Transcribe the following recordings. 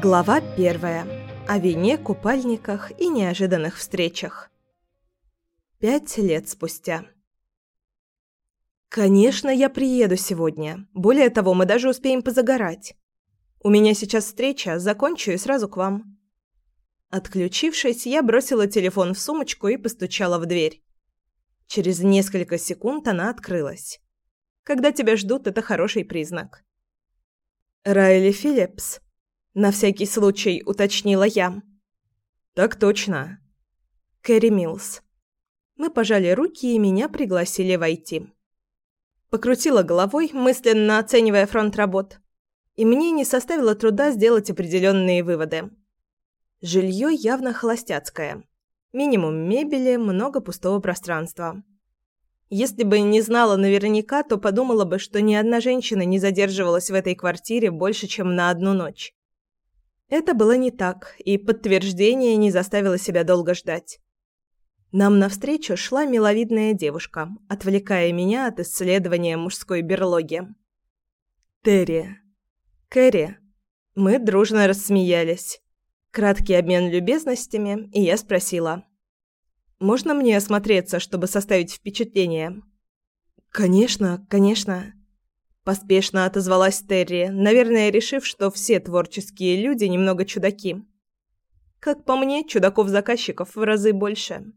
Глава первая. О вине, купальниках и неожиданных встречах. Пять лет спустя. «Конечно, я приеду сегодня. Более того, мы даже успеем позагорать. У меня сейчас встреча, закончу и сразу к вам». Отключившись, я бросила телефон в сумочку и постучала в дверь. Через несколько секунд она открылась. Когда тебя ждут, это хороший признак. «Райли Филлипс», на всякий случай уточнила я. Так точно. Кэрри Милс. Мы пожали руки и меня пригласили войти. Покрутила головой, мысленно оценивая фронт работ. И мне не составило труда сделать определенные выводы. Жилье явно холостяцкое. Минимум мебели, много пустого пространства. Если бы не знала наверняка, то подумала бы, что ни одна женщина не задерживалась в этой квартире больше, чем на одну ночь. Это было не так, и подтверждение не заставило себя долго ждать. Нам навстречу шла миловидная девушка, отвлекая меня от исследования мужской берлоги. Терри. Кэрри. Мы дружно рассмеялись. Краткий обмен любезностями, и я спросила. «Можно мне осмотреться, чтобы составить впечатление?» «Конечно, конечно». Поспешно отозвалась Терри, наверное, решив, что все творческие люди немного чудаки. Как по мне, чудаков-заказчиков в разы больше.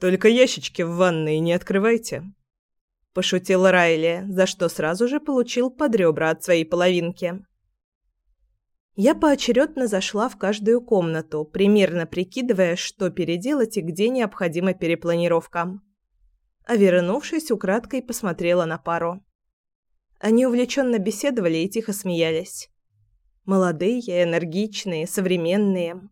«Только ящички в ванной не открывайте», – пошутил Райли, за что сразу же получил под ребра от своей половинки. Я поочередно зашла в каждую комнату, примерно прикидывая, что переделать и где необходима перепланировка. А вернувшись, украдкой посмотрела на пару. Они увлеченно беседовали и тихо смеялись. Молодые, энергичные, современные.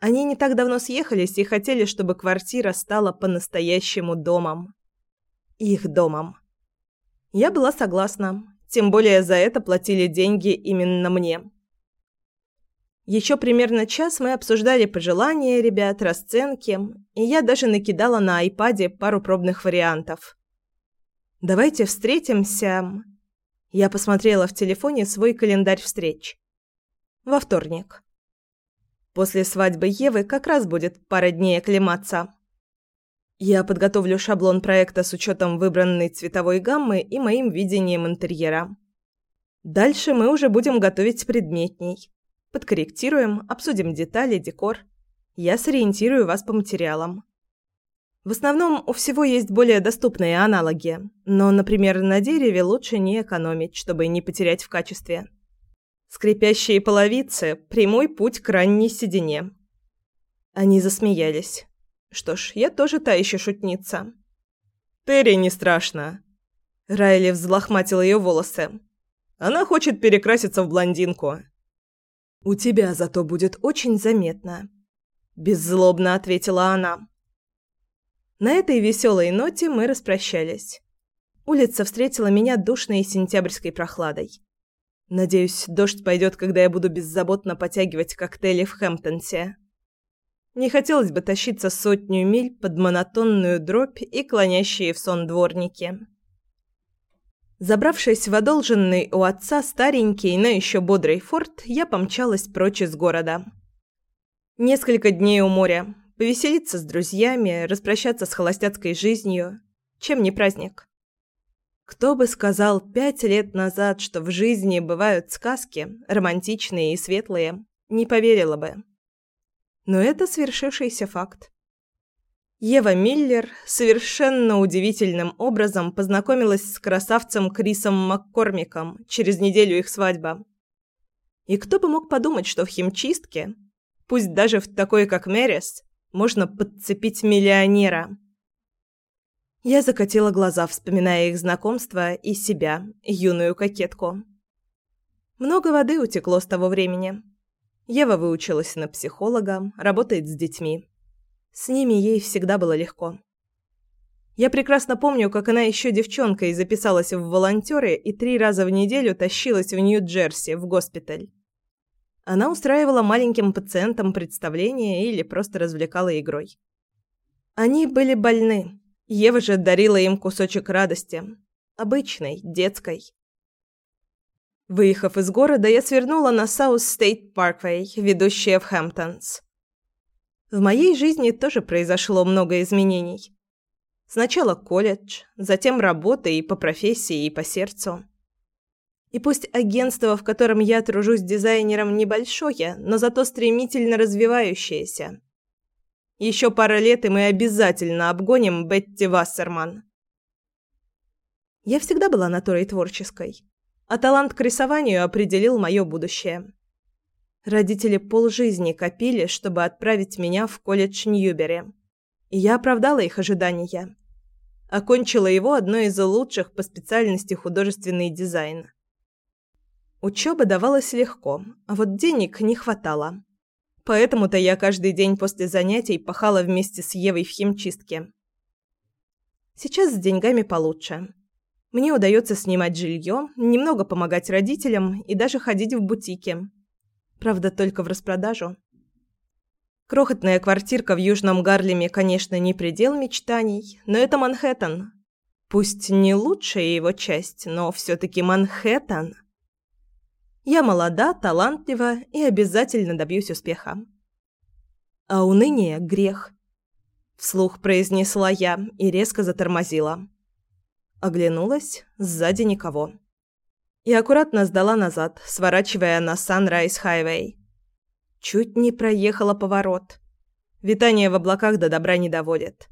Они не так давно съехались и хотели, чтобы квартира стала по-настоящему домом. Их домом. Я была согласна, тем более за это платили деньги именно мне. Еще примерно час мы обсуждали пожелания ребят, расценки, и я даже накидала на айпаде пару пробных вариантов. «Давайте встретимся...» Я посмотрела в телефоне свой календарь встреч. Во вторник. После свадьбы Евы как раз будет пара дней оклематься. Я подготовлю шаблон проекта с учетом выбранной цветовой гаммы и моим видением интерьера. Дальше мы уже будем готовить предметней. Подкорректируем, обсудим детали, декор. Я сориентирую вас по материалам. В основном у всего есть более доступные аналоги, но, например, на дереве лучше не экономить, чтобы не потерять в качестве. Скрипящие половицы – прямой путь к ранней седине. Они засмеялись. Что ж, я тоже та еще шутница. «Терри не страшно». Райли взлохматил ее волосы. «Она хочет перекраситься в блондинку». «У тебя зато будет очень заметно», – беззлобно ответила она. На этой веселой ноте мы распрощались. Улица встретила меня душной сентябрьской прохладой. Надеюсь, дождь пойдет, когда я буду беззаботно потягивать коктейли в Хэмптонсе. Не хотелось бы тащиться сотню миль под монотонную дробь и клонящие в сон дворники. Забравшись в одолженный у отца старенький, но еще бодрый форт, я помчалась прочь из города. Несколько дней у моря, Повеселиться с друзьями, распрощаться с холостяцкой жизнью. Чем не праздник? Кто бы сказал пять лет назад, что в жизни бывают сказки, романтичные и светлые, не поверила бы. Но это свершившийся факт. Ева Миллер совершенно удивительным образом познакомилась с красавцем Крисом Маккормиком через неделю их свадьба. И кто бы мог подумать, что в химчистке, пусть даже в такой, как Мерис, можно подцепить миллионера. Я закатила глаза, вспоминая их знакомство и себя, юную кокетку. Много воды утекло с того времени. Ева выучилась на психолога, работает с детьми. С ними ей всегда было легко. Я прекрасно помню, как она еще девчонкой записалась в волонтеры и три раза в неделю тащилась в Нью-Джерси в госпиталь. Она устраивала маленьким пациентам представления или просто развлекала игрой. Они были больны, Ева же дарила им кусочек радости. Обычной, детской. Выехав из города, я свернула на South State Parkway, ведущая в Хэмптонс. В моей жизни тоже произошло много изменений. Сначала колледж, затем работа и по профессии, и по сердцу. И пусть агентство, в котором я тружусь дизайнером, небольшое, но зато стремительно развивающееся. Еще пара лет, и мы обязательно обгоним Бетти Вассерман. Я всегда была натурой творческой а талант к рисованию определил мое будущее. Родители полжизни копили, чтобы отправить меня в колледж Ньюбери. И я оправдала их ожидания. Окончила его одной из лучших по специальности художественный дизайн. Учеба давалась легко, а вот денег не хватало. Поэтому-то я каждый день после занятий пахала вместе с Евой в химчистке. Сейчас с деньгами получше. Мне удается снимать жилье, немного помогать родителям и даже ходить в бутики. Правда, только в распродажу. Крохотная квартирка в Южном Гарлеме, конечно, не предел мечтаний, но это Манхэттен. Пусть не лучшая его часть, но все-таки Манхэттен. Я молода, талантлива и обязательно добьюсь успеха. А уныние – грех. Вслух произнесла я и резко затормозила. Оглянулась, сзади никого. И аккуратно сдала назад, сворачивая на Highway. Чуть не проехала поворот. Витание в облаках до добра не доводит.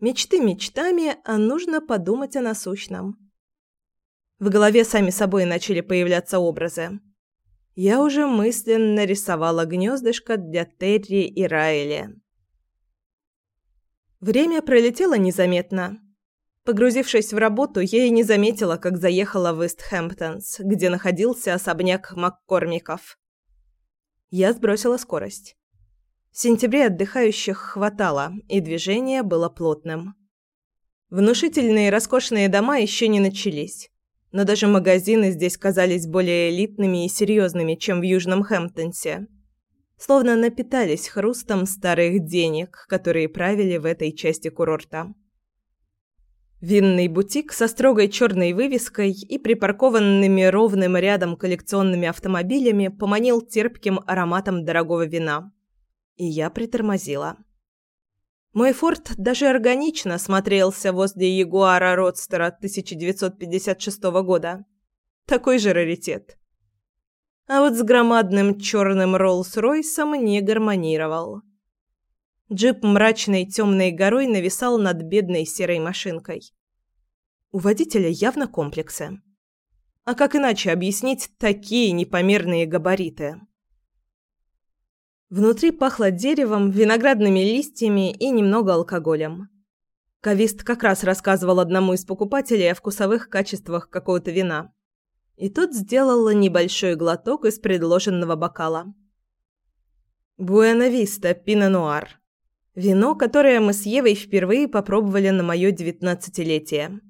Мечты мечтами, а нужно подумать о насущном. В голове сами собой начали появляться образы. Я уже мысленно рисовала гнездышко для Терри и Райли. Время пролетело незаметно. Погрузившись в работу, я и не заметила, как заехала в Истхэмптонс, где находился особняк Маккормиков. Я сбросила скорость. В сентябре отдыхающих хватало, и движение было плотным. Внушительные роскошные дома еще не начались, но даже магазины здесь казались более элитными и серьезными, чем в Южном Хэмптонсе. Словно напитались хрустом старых денег, которые правили в этой части курорта. Винный бутик со строгой черной вывеской и припаркованными ровным рядом коллекционными автомобилями поманил терпким ароматом дорогого вина. И я притормозила. Мой форт даже органично смотрелся возле Ягуара Родстера 1956 года. Такой же раритет. А вот с громадным черным Роллс-Ройсом не гармонировал. Джип мрачной темной горой нависал над бедной серой машинкой. У водителя явно комплексы. А как иначе объяснить такие непомерные габариты? Внутри пахло деревом, виноградными листьями и немного алкоголем. Кавист как раз рассказывал одному из покупателей о вкусовых качествах какого-то вина. И тот сделал небольшой глоток из предложенного бокала. «Буэна Виста, Пино Нуар», Вино, которое мы с Евой впервые попробовали на моё девятнадцатилетие.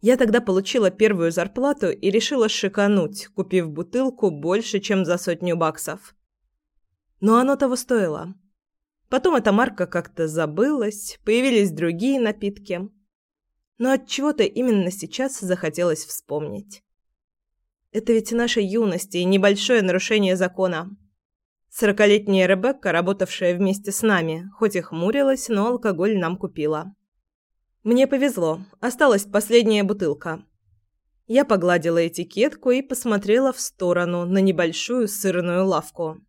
Я тогда получила первую зарплату и решила шикануть, купив бутылку больше, чем за сотню баксов. Но оно того стоило. Потом эта марка как-то забылась, появились другие напитки. Но от чего-то именно сейчас захотелось вспомнить. Это ведь наша юность и небольшое нарушение закона. Сорокалетняя Ребекка, работавшая вместе с нами, хоть и хмурилась, но алкоголь нам купила. Мне повезло, осталась последняя бутылка. Я погладила этикетку и посмотрела в сторону на небольшую сырную лавку.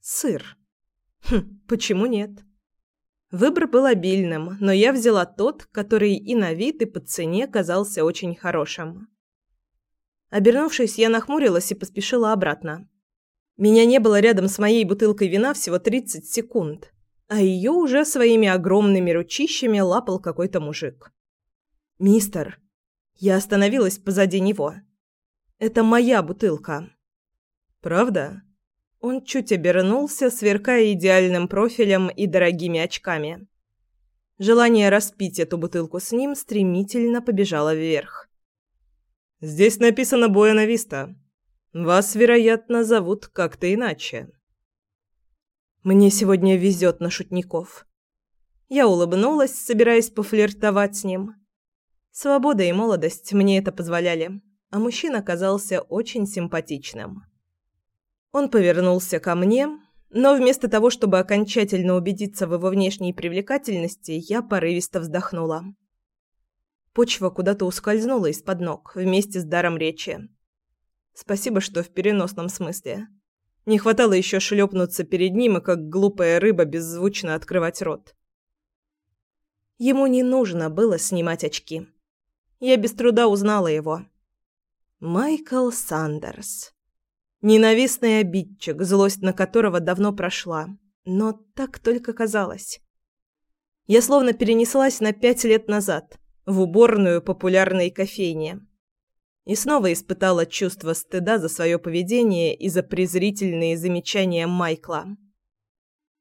Сыр. Хм, почему нет? Выбор был обильным, но я взяла тот, который и на вид, и по цене казался очень хорошим. Обернувшись, я нахмурилась и поспешила обратно. Меня не было рядом с моей бутылкой вина всего 30 секунд, а ее уже своими огромными ручищами лапал какой-то мужик. «Мистер!» Я остановилась позади него. «Это моя бутылка». «Правда?» Он чуть обернулся, сверкая идеальным профилем и дорогими очками. Желание распить эту бутылку с ним стремительно побежало вверх. «Здесь написано «Буэна Виста». Вас, вероятно, зовут как-то иначе. Мне сегодня везет на шутников. Я улыбнулась, собираясь пофлиртовать с ним. Свобода и молодость мне это позволяли, а мужчина оказался очень симпатичным. Он повернулся ко мне, но вместо того, чтобы окончательно убедиться в его внешней привлекательности, я порывисто вздохнула. Почва куда-то ускользнула из-под ног вместе с даром речи. Спасибо, что в переносном смысле. Не хватало еще шлепнуться перед ним и как глупая рыба беззвучно открывать рот. Ему не нужно было снимать очки. Я без труда узнала его. Майкл Сандерс. Ненавистный обидчик, злость на которого давно прошла. Но так только казалось. Я словно перенеслась на пять лет назад, в уборную популярной кофейни. И снова испытала чувство стыда за свое поведение и за презрительные замечания Майкла.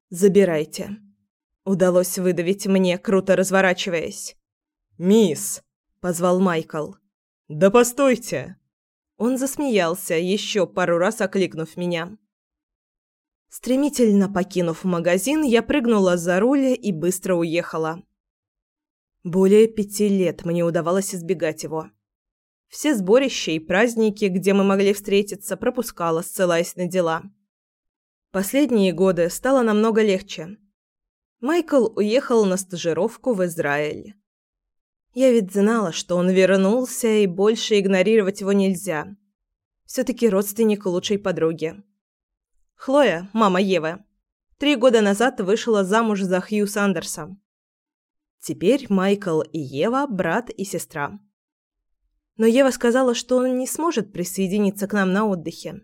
«Забирайте», — удалось выдавить мне, круто разворачиваясь. «Мисс!» позвал Майкл. «Да постойте!» Он засмеялся, еще пару раз окликнув меня. Стремительно покинув магазин, я прыгнула за руль и быстро уехала. Более пяти лет мне удавалось избегать его. Все сборища и праздники, где мы могли встретиться, пропускала, ссылаясь на дела. Последние годы стало намного легче. Майкл уехал на стажировку в Израиль. Я ведь знала, что он вернулся, и больше игнорировать его нельзя. Все-таки родственник лучшей подруги. Хлоя, мама Евы, три года назад вышла замуж за Хью Сандерса. Теперь Майкл и Ева – брат и сестра. Но Ева сказала, что он не сможет присоединиться к нам на отдыхе.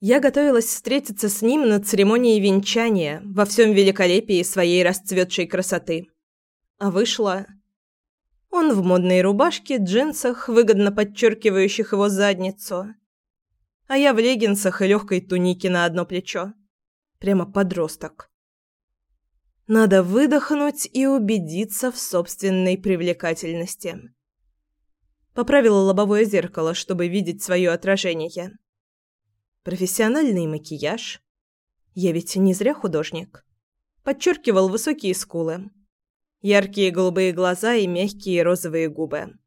Я готовилась встретиться с ним на церемонии венчания во всем великолепии своей расцветшей красоты. А вышла он в модной рубашке, джинсах, выгодно подчеркивающих его задницу. А я в леггинсах и легкой тунике на одно плечо. Прямо подросток. Надо выдохнуть и убедиться в собственной привлекательности. Поправила лобовое зеркало, чтобы видеть свое отражение. Профессиональный макияж. Я ведь не зря художник. Подчеркивал высокие скулы яркие голубые глаза и мягкие розовые губы.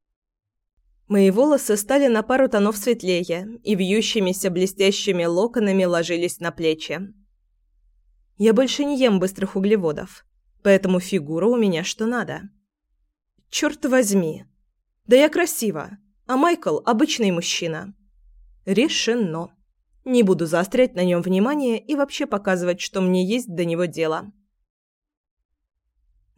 Мои волосы стали на пару тонов светлее и вьющимися блестящими локонами ложились на плечи. Я больше не ем быстрых углеводов, поэтому фигура у меня что надо. Черт возьми. Да я красива, а Майкл – обычный мужчина. Решено. Не буду заострять на нем внимание и вообще показывать, что мне есть до него дело.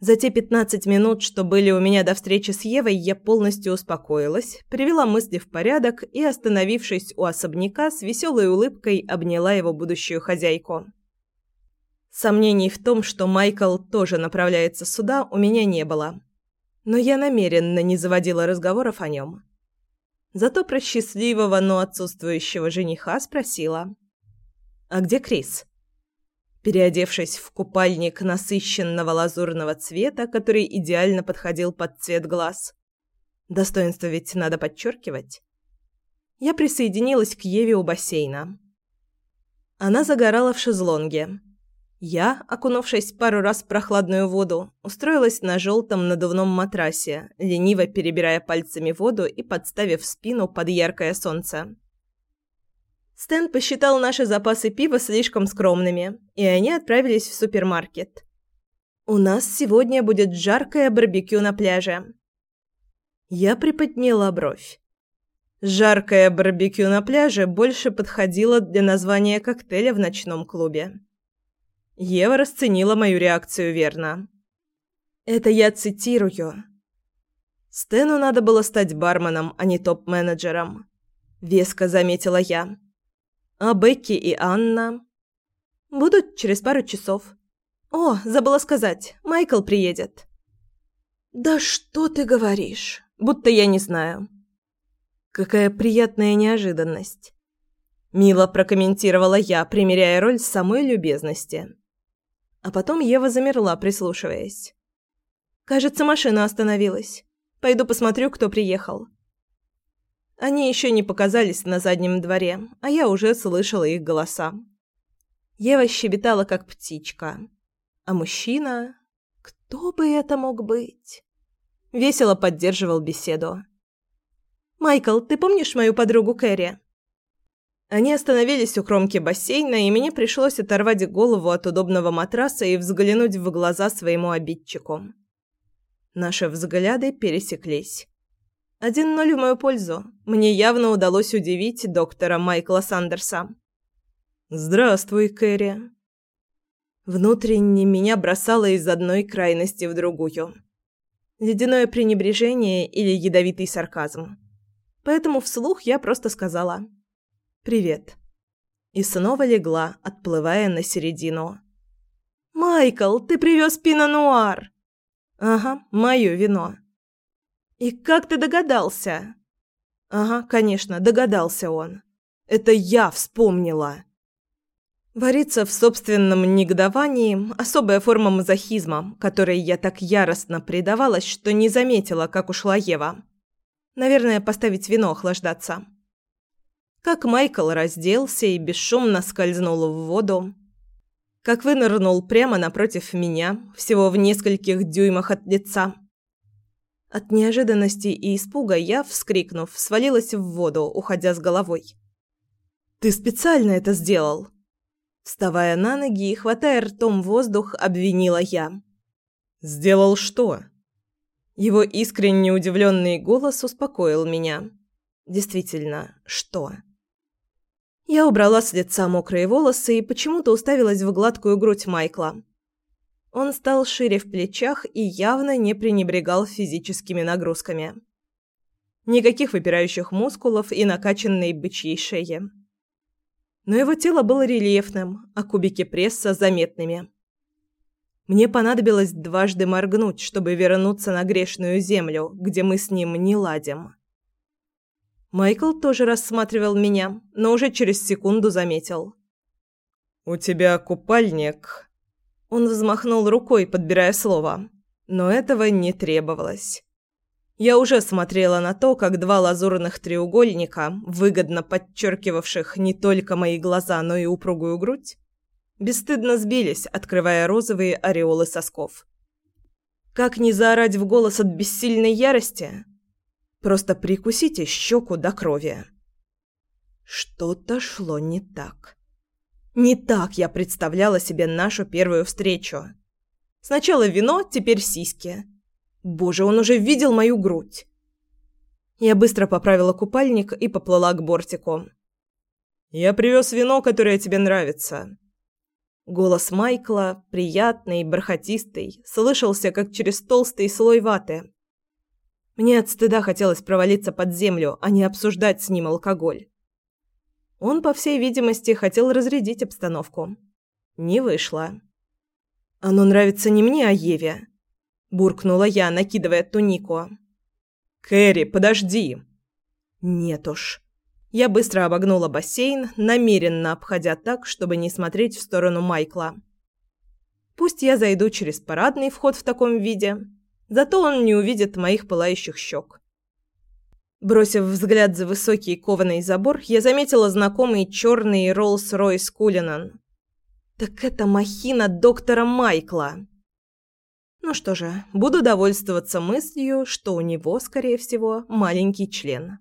За те 15 минут, что были у меня до встречи с Евой, я полностью успокоилась, привела мысли в порядок и, остановившись у особняка, с веселой улыбкой обняла его будущую хозяйку. Сомнений в том, что Майкл тоже направляется сюда, у меня не было. Но я намеренно не заводила разговоров о нем. Зато про счастливого, но отсутствующего жениха спросила. «А где Крис?» Переодевшись в купальник насыщенного лазурного цвета, который идеально подходил под цвет глаз. Достоинство ведь надо подчеркивать. Я присоединилась к Еве у бассейна. Она загорала в шезлонге. Я, окунувшись пару раз в прохладную воду, устроилась на желтом надувном матрасе, лениво перебирая пальцами воду и подставив спину под яркое солнце. Стэн посчитал наши запасы пива слишком скромными, и они отправились в супермаркет. «У нас сегодня будет жаркое барбекю на пляже». Я приподняла бровь. Жаркое барбекю на пляже больше подходило для названия коктейля в ночном клубе. Ева расценила мою реакцию верно. Это я цитирую. Стэну надо было стать барменом, а не топ-менеджером. Веско заметила я. А Бекки и Анна? Будут через пару часов. О, забыла сказать, Майкл приедет. Да что ты говоришь? Будто я не знаю. Какая приятная неожиданность. Мило прокомментировала я, примеряя роль самой любезности. А потом Ева замерла, прислушиваясь. Кажется, машина остановилась. Пойду посмотрю, кто приехал. Они еще не показались на заднем дворе, а я уже слышала их голоса. Ева щебетала, как птичка. А мужчина... Кто бы это мог быть? Весело поддерживал беседу. «Майкл, ты помнишь мою подругу Кэрри?» Они остановились у кромки бассейна, и мне пришлось оторвать голову от удобного матраса и взглянуть в глаза своему обидчику. Наши взгляды пересеклись. Один ноль в мою пользу. Мне явно удалось удивить доктора Майкла Сандерса. «Здравствуй, Кэрри». Внутренне меня бросало из одной крайности в другую. Ледяное пренебрежение или ядовитый сарказм. Поэтому вслух я просто сказала «Привет». И снова легла, отплывая на середину. «Майкл, ты привез пино-нуар!» «Ага, мое вино». «И как ты догадался?» «Ага, конечно, догадался он. Это я вспомнила». Вариться в собственном негодовании – особая форма мазохизма, которой я так яростно предавалась, что не заметила, как ушла Ева. Наверное, поставить вино охлаждаться как Майкл разделся и бесшумно скользнул в воду, как вынырнул прямо напротив меня, всего в нескольких дюймах от лица. От неожиданности и испуга я, вскрикнув, свалилась в воду, уходя с головой. «Ты специально это сделал!» Вставая на ноги и хватая ртом воздух, обвинила я. «Сделал что?» Его искренне удивленный голос успокоил меня. «Действительно, что?» Я убрала с лица мокрые волосы и почему-то уставилась в гладкую грудь Майкла. Он стал шире в плечах и явно не пренебрегал физическими нагрузками. Никаких выпирающих мускулов и накачанной бычьей шеи. Но его тело было рельефным, а кубики пресса заметными. Мне понадобилось дважды моргнуть, чтобы вернуться на грешную землю, где мы с ним не ладим. Майкл тоже рассматривал меня, но уже через секунду заметил. «У тебя купальник...» Он взмахнул рукой, подбирая слово. Но этого не требовалось. Я уже смотрела на то, как два лазурных треугольника, выгодно подчеркивавших не только мои глаза, но и упругую грудь, бесстыдно сбились, открывая розовые ореолы сосков. Как не заорать в голос от бессильной ярости? Просто прикусите щеку до крови. Что-то шло не так. Не так я представляла себе нашу первую встречу. Сначала вино, теперь сиськи. Боже, он уже видел мою грудь. Я быстро поправила купальник и поплыла к бортику. «Я привез вино, которое тебе нравится». Голос Майкла, приятный, бархатистый, слышался, как через толстый слой ваты. Мне от стыда хотелось провалиться под землю, а не обсуждать с ним алкоголь. Он, по всей видимости, хотел разрядить обстановку. Не вышло. «Оно нравится не мне, а Еве», – буркнула я, накидывая тунику. «Кэрри, подожди!» «Нет уж». Я быстро обогнула бассейн, намеренно обходя так, чтобы не смотреть в сторону Майкла. Пусть я зайду через парадный вход в таком виде, Зато он не увидит моих пылающих щек. Бросив взгляд за высокий кованый забор, я заметила знакомый черный Роллс-Ройс Кулинан. Так это махина доктора Майкла. Ну что же, буду довольствоваться мыслью, что у него, скорее всего, маленький член.